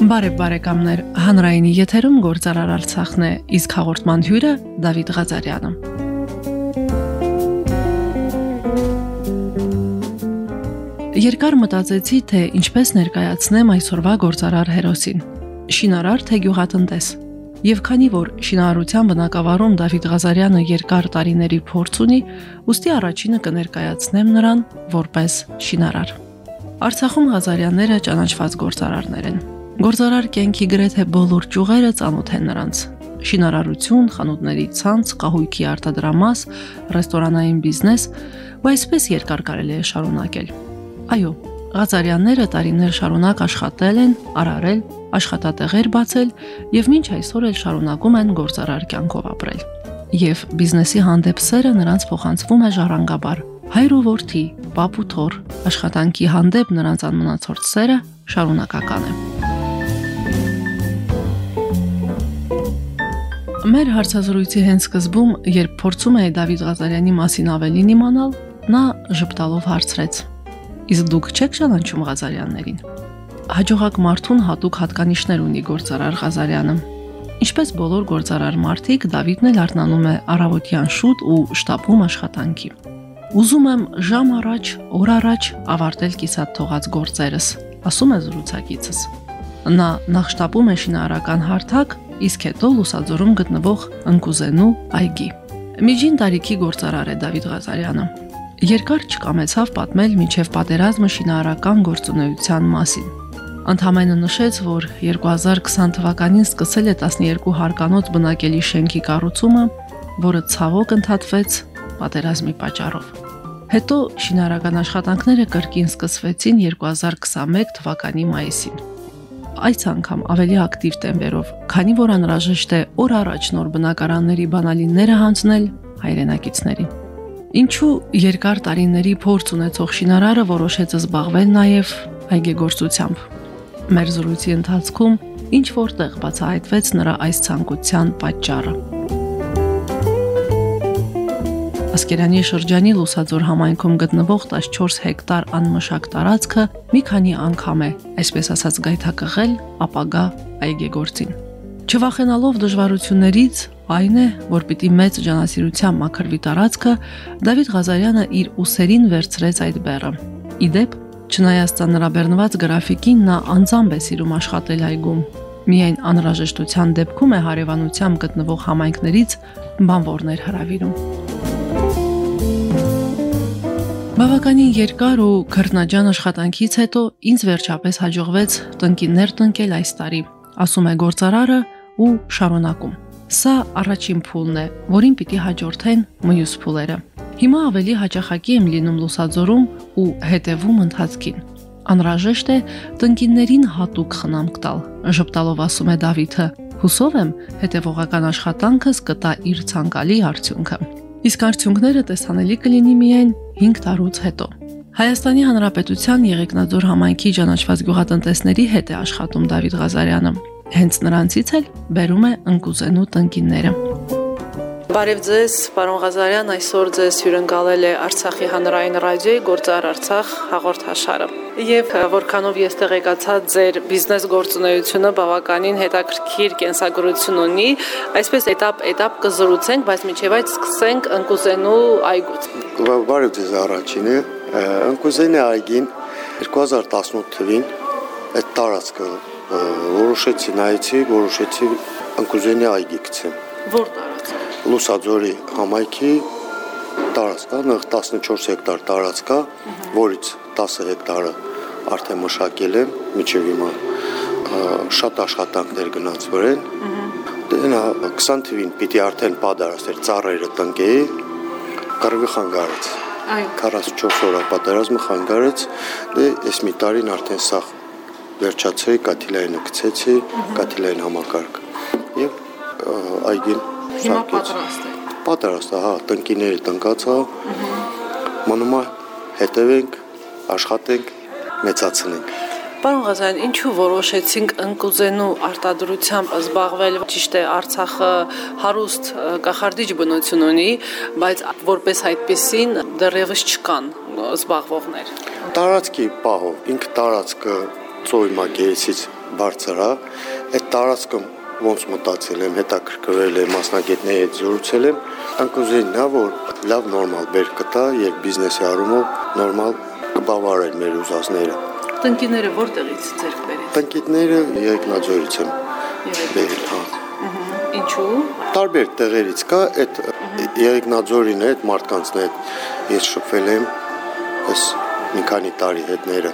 Բարև բարեկամներ, հանրայինի եթերում գործարար Արցախն է, իսկ հաղորդման հյուրը Դավիթ Ղազարյանը։ Երկար մտածեցի, թե ինչպես ներկայացնեմ այսօրվա գործարար հերոսին։ Շինարար թե գյուղատնտես։ Եվ քանի որ շինարարության բնակավարում Դավիթ Ղազարյանը երկար տարիների փորձ ունի, ուստի առաջինը կներկայացնեմ նրան որպես շինարար։ Արցախում Ղազարյանները ճանաչված գործարարներ են։ Գործարար կենքի գրեթե բոլոր ճյուղերը ծանոթ են նրանց։ Շինարարություն, խանութների ցանց, կահույքի արտադրամաս, ռեստորանային բիզնես, այսպես երկար կարելի է շարունակել։ Այո, Ղազարյանները տարիներ շարունակ աշխատել են, արարել, աշխատատեղեր բացել եւ մինչ այսօր էլ շարունակում են գործարար կյանքով ապրել։ Եվ բիզնեսի հանդեպ սերը նրանց փոխանցվում է ժառանգաբար։ Հայր ու որդի, պապ ու թոր, աշխատանքի հանդեպ նրանց անմնացորդ սերը շարունակական է։ Մեր հարցազրույցի հենց սկզբում, երբ փորձում էի Դավիթ Ղազարյանի մասին ավելին իմանալ, նա ժպտալով հարցրեց. Իսկ դուք չեք ճանաչում Ղազարյաններին։ Հաջողակ մարդուն հատուկ հատկանիշներ ունի գործարար Ղազարյանը։ Ինչպես բոլոր գործարար մարդիկ, Դավիթն էլ արթնանում է առավոտյան շուտ ու շտապում աշխատանքի։ Ուզում եմ ժամ առաջ, օր առաջ ավարտել կիսատ թողած գործերս, ասում է զրուցակիցս։ Նա նախ շտապում է շինարարական հարթակ, իսկ հետո Լուսաձորում գտնվող Ընկուզենու այգի։ Միջին տարիքի գործարար է Դավիթ Ղազարյանը։ Երկար չկամեցավ պատմել միջև պատերազմը շինարարական գործունեության մասին։ Ընդհանրապես նշեց, որ 2020 թվականին սկսել է 12 հարկանոց բնակելի շենքի կառուցումը, որը ցավոք ընդհատվեց պատերազմի պատճառով։ Հետո շինարարական աշխատանքները կրկին սկսվեցին 2021 թվականի մայիսին այս անգամ ավելի ակտիվ տեմպերով, քանի որ անհրաժեշտ է օր առաջ նոր բնակարանների բանալինները հանձնել հայրենակիցներին։ Ինչու երկար տարիների փորձ ունեցող շինարարը որոշեց զբաղվել նաև այգեգործությամբ։ Մեր զրույցի ընթացքում ինչ որտեղ բացահայտվեց նրա այս ցանկության պատճառը։ Ասկերանի շրջանի Լուսաձոր համայնքում գտնվող 14 հեկտար անմշակ տարածքը մի քանի անգամ է, այսպես ասած, գայթակղել ապագա այգեգործին։ Չվախենալով դժվարություններից, այն է, որ պիտի մեծ ջանասիրության մաքրվի տարածքը, Դավիթ Ղազարյանը իր ուսերին վերցրեց այդ բեռը։ Իդեպ, չնայած ծանրաբեռնված գրաֆիկին, նա անձամբ է սիրում աշխատել այգում։ Միայն անհրաժեշտության դեպքում է հարևանությամբ գտնվող համայնքներից բանվորներ հravirում։ Բավականին երկար ու քրտնաջան աշխատանքից հետո ինձ վերջապես հաջողվեց տնկիներ տնկել այս տարի, ասում է գործարարը ու շարունակում։ Սա առաջին փուլն է, որին պիտի հաջորդեն մյուս փուլերը։ Հիմա ավելի հաճախակի եմ լինում լուսաձորում ու հետևում ընթացքին։ Անհրաժեշտ է տնկիներին հատուկ խնամք տալ, ժպտալով ասում է Դավիթը։ Հուսով եմ, հետևողական աշխատանքս կտա իր ցանկալի արդյունքը։ Իսկ արդյունքները տեսանելի կլինի միայն 5 տարուց հետո։ Հայաստանի Հանրապետության Եղեգնաձոր համայնքի ճանաչված գյուղատնտեսների հետ է աշխատում Դավիթ Ղազարյանը։ Հենց նրանցից էլ բերում է ընկուզենու տնկինները։ Բարև ձեզ, պարոն Ղազարյան, այսօր ձեզ հյուրընկալել է Արցախի հանրային ռադիոյի Գործար Արցախ հաղորդաշարը։ Եվ որքանով ես տեղեկացա, ձեր բիզնես գործունեությունը բավականին հետաքրքիր կենսագրություն ունի, այսպես этап-этап կզրուցենք, բայց միջև այդ սկսենք ընկուզենու այգուց։ Բարև ձեզ առաջինը, ընկուզենի այգին 2018 թվին այդ տարածքը որոշեցի նայեցի, որոշեցի ընկուզենի այգի գցեմ։ Որ տարածք Լուսաձորի համայնքի տարածք կա, նախ 14 հեկտար տարածք կա, որից 10 հեկտարը արդեն մշակել եմ, միջև հիմա շատ աշխատանքներ գնացվել են։ Դե նա 20 թվին պիտի արդեն պատրաստեր ծառերը տնկեի, կռվի խանգարեց։ Այո 44 օրա պատերազմը խանգարեց, դե այս մի տարին արդեն սա վերջացրի, կաթիլայինը գցեցի, կաթիլային համակարգ։ Եվ այգին Հիմա պատրաստ է։ Պատրաստ է, հա, տնկիները տնկացա։ Մնում է հետևենք, աշխատենք, մեծացնենք։ Պարոն Ղազարյան, ինչու որոշեցինք ընկուզենու արտադրությամբ զբաղվել։ Ճիշտ է, Արցախը հարուստ կախարդիչ բնություն ունի, բայց որպես այդպեսին դեռևս չկան զբաղվողներ։ Տարածքի պահով ինք տարածքը ծոյ մագերեսից բարձր է։ Այդ տարածքը ոնց մտածել եմ, հետաքրքրել եմ, մասնագետների հետ զրուցել եմ, անկուզեն նա որ լավ նորմալ բեր կտա եւ բիզնեսի առումով նորմալ կբավարար մեր ուզածները։ Տնկիները որտեղից ձեռք բերեց։ Տնկիները Երեքնաձորից եմ բերել, հա։ Ինչու։ Տարբեր տեղերից կա այդ Երեքնաձորին է, այդ մարդկանցն է ես շփվել եմ այս մի քանի տարի հետները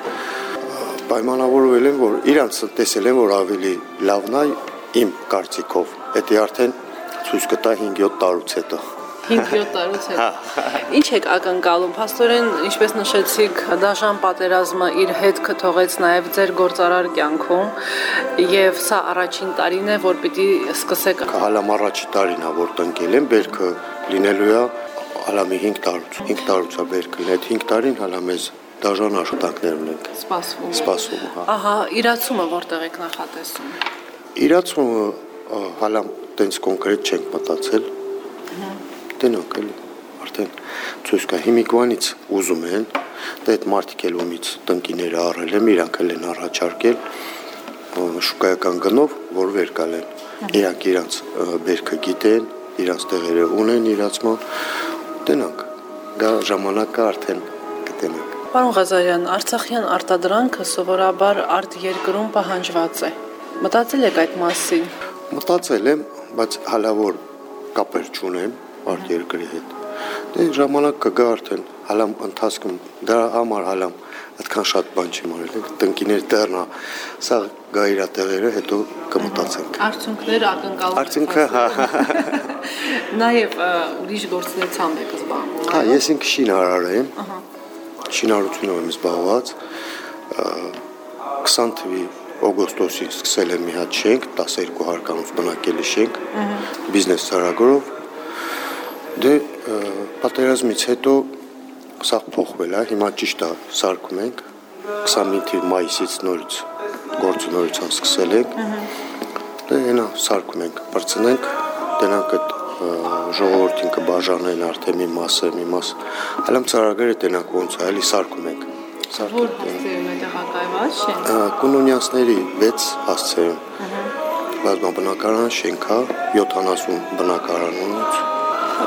պայմանավորվել եմ, որ իրանց տեսել եմ, որ ավելի լավն է իմ կարծիքով։ Դա արդեն ցույց կտա 5-7 տարուց հետո։ 5-7 տարուց հետո։ Ինչ եք ակնկալում։ Փաստորեն, ինչպես նշեցիք, դաշան պատերազմը իր հետքը թողեց նաև ձեր գործարար կյանքում, եւ սա առաջին տարին է, որ պիտի սկսեք։ Հալամ առաջի տարին է, որ տնկել եմ, բերքը լինելու է հալա մի 5 տարուց։ 5 տարուց է բերքը։ Այդ 5 տարին հալա մեզ դաժան աշխատանքներ ունենք։ Սպասվում։ Սպասվում, հա։ Ահա, իրացումը որտեղ եք նախատեսում։ Իրացումը հալա տենց կոնկրետ չենք մտածել։ Տնոք էլի արդեն ցույց կա հիմիկվանից ուզում են դա այդ մարտիկ էլ ումից տնկիները առել եմ իրանք էլ են առաջարկել շուկայական գնով որ վեր կալեն իրանք իրանք բերքը գիտեն իրանք տեղերը ունեն իրացման տնոք գա ժամանակը արդեն կտենանք Պարոն Ղազարյան, Արցախյան արտադրանքը սովորաբար արտ երկրում պահանջված է։ Մտածել եք այդ մասին։ Մտածել եմ, բայց հալավոր կապեր չունեմ արտ երկրի հետ։ Դե ժամանակ կգա արդեն հալամ ընթացքում դա համար հալամ այդքան շատ բան չի մարել։ Տնկիներ դեռնա սա գա իր տեղերը հետո կմտածենք։ Արդյունքները ակնկալում։ Արդյունքը հա։ Նաև ուրիշ գործնեցամ եք զբաղվում։ Հա, ես ինքս շինարար եմ։ Ահա շինարարությունով եմ զբաղված 20 թվի օգոստոսին սկսել եմ մի հատ շենք 12 հարկանոց բնակելի շենք բիզնես ծրագրով դե պատերազմից հետո սա փոխվել է հիմա ճիշտ է սարկում ենք 25 թվի մայիսից նորից նորից սկսել ենք դե հենա սարկում ենք բրցնենք տենանք այդ ժողովրդին կբաժանեն արդեն մի մասը, մի մաս։ Հəլամ ծրագրերը տենակ ոնց է, էլի սարկում ենք։ Որ հասցեում է տեղակայված շեն։ Կունոնյանցների 6 հասցեում։ Բազմաբնակարան շենքա 70 բնակարան ունից։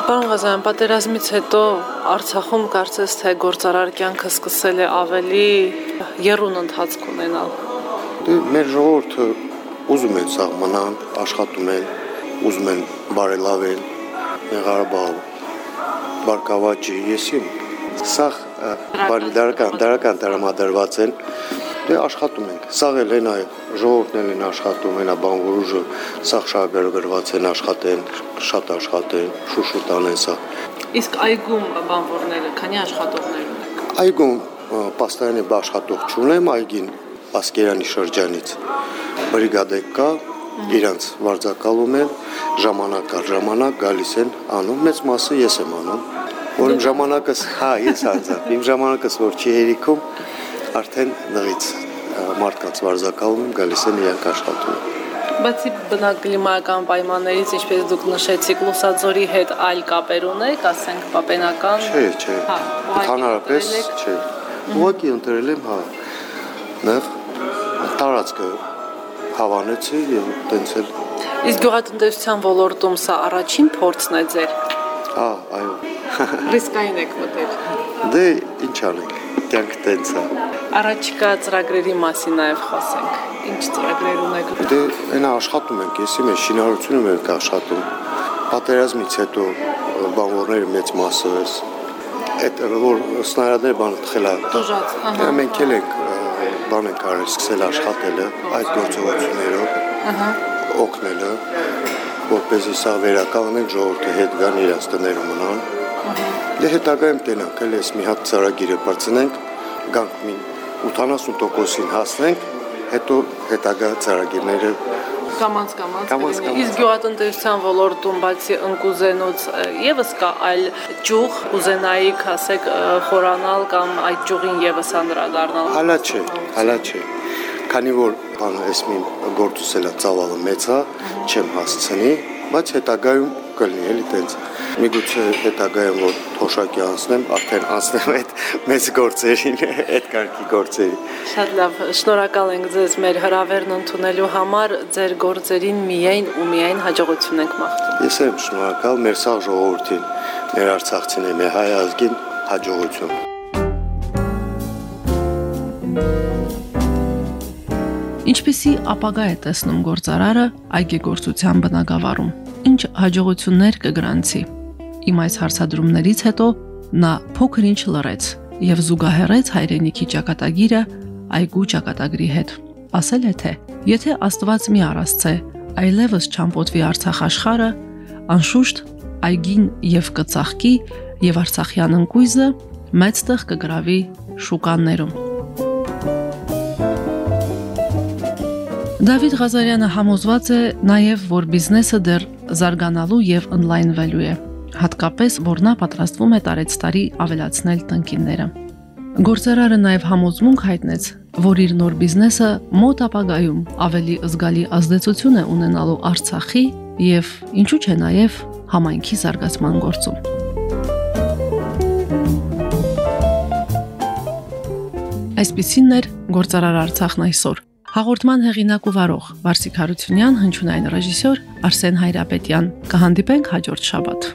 Պարոն Ղազարյան, պատերազմից հետո Արցախում կարծես թե գործարար կյանքը սկսել է ավելի երուն ընթացք ունենալ։ Դե մեր ժողովուրդը ուզում են սաղմանան, աշխատում են, ուզում են բարելավել Ղարաբաղը բարգավաճի եսիմ սա բանի դարական դարական տրամադրված են դե աշխատում ենք սա էլ նաև ժողովուրդն են աշխատում հենա բանվորուժը սա շահագրգռված են աշխատեն շատ աշխատեն շուշուտ անեն սա իսկ այգում բանվորները քանի աշխատողներ ունեք? Այգում պաստայանի աշխատող չունեմ այգին Ասկերանի շրջանից բրիգադեկ կա իրանց վարձակալում են ժամանակ առ ժամանակ գալիս են անում մեծ մասը ես եմ անում որ իմ ժամանակս հա ես անձամբ իմ ժամանակս որ չի հերիքում արդեն նղից մարդկանց վարձակալում գալիս են իրանք աշխատում Բացի բնակլիմայական պայմաններից, ինչպես դուք նշեցիք, Լուսաձորի հետ այլ կապեր ունեք, ասենք պապենական։ Չէ, չէ։ Հա, Հանրապես չէ։ Ուղղակի ընտրել եմ, հա։ Նեղ տարածքը հավանեցի եւ տենց էլ Իսկ գյուղատնտեսության ոլորտում սա առաջին փորձն է ձեր։ Հա, այո։ Ռիսկային եք մտել։ Դե ինչ անենք, կյանք տենց է։ Առաջիկա ծրագրերի մասին նաև խոսենք։ Ինչ ծրագրեր ունեք։ Դե այնա աշխատում ենք, եսի մեր շինարարությունում ենք աշխատում։ Պատերազմից հետո բանվորները մեծ մասը էս այդ որ սնարադներ բանը թխելա։ Դժած, ահա։ Մենք էլ ենք բան ենք արել, սկսել աշխատելը այդ գործողություններով։ Ահա օգնելը, որպեսզի սա վերականգնեն ժողովրդի հետ գան իրաց տները մնան։ Դե հետագայում տենանք, էլ էս մի հատ ծրագիրը բրցնենք, գանք մի 80%-ին հասնենք, հետո հետագա ծրագիրները կամած կամած իսկ գյուղատնտեսության ոլորտում բացի ընկուզենոց եւս կա այլ ճյուղ կուզենայիք ասեք խորանալ կամ այդ ճյուղին եւս անդրադառնալ հալա չէ հալա չէ քանի որ բանը էս մի գործուսելա ծավալը մեծ է չեմ հասցնի բայց հետագայում կլինի էլի տենց միգուցե հետագայում որ թոշակի անցնեմ, արդեն անցնեմ այդ մեծ գործերին, այդ կարգի գործերին։ Շատ լավ, շնորհակալ ենք ձեզ մեր հրավերն ընդունելու համար, ձեր գործերին միայն ու միայն հաջողություն ենք մաղթում։ Ես եմ շնորհակալ մեր սաղ ժողովրդին, մեր արցախցիներին, մեր հայ ազգին հաջողություն։ Ինչպիսի ապագա է տեսնում գործարարը այգեգործության բնագավառում։ Ինչ հաջողություններ կգրանցի Իմ այս հարցադրումներից հետո նա փոքր ինչ լռեց եւ զուգահեռեց հայրենիքի ճակատագիրը այգու ճակատագրի հետ։ Ասել է թե. Եթե Աստված մի առասցե, այլևս չամփոթվի Արցախ աշխարը, անշուշտ այգին եւ կծաղկի եւ Արցախյան ընկույզը մեծ տեղ կգրավի շուկաներում։ Դավիթ Ղազարյանը համոզված է նաև, որ բիզնեսը դեռ զարգանալու եւ on-line-վելու է հատկապես որ նա պատրաստվում է տարեց տարի ավելացնել տնկինները։ Գործարարը նաև համոզմունք հայտնեց, որ իր նոր բիզնեսը մոտ ապագայում ավելի զգալի ազդեցություն է ունենալու Արցախի եւ ինչու՞ չէ նաև համայնքի զարգացման գործում։ Այսպիսին էր գործարար Արցախն այսօր։ Հաղորդման հեղինակ ու վարող Վարսիկ Հարությունյան, հնչյունային ռեժիսոր Արսեն Հայրապետյան։ Կհանդիպենք հաջորդ շաբաթ։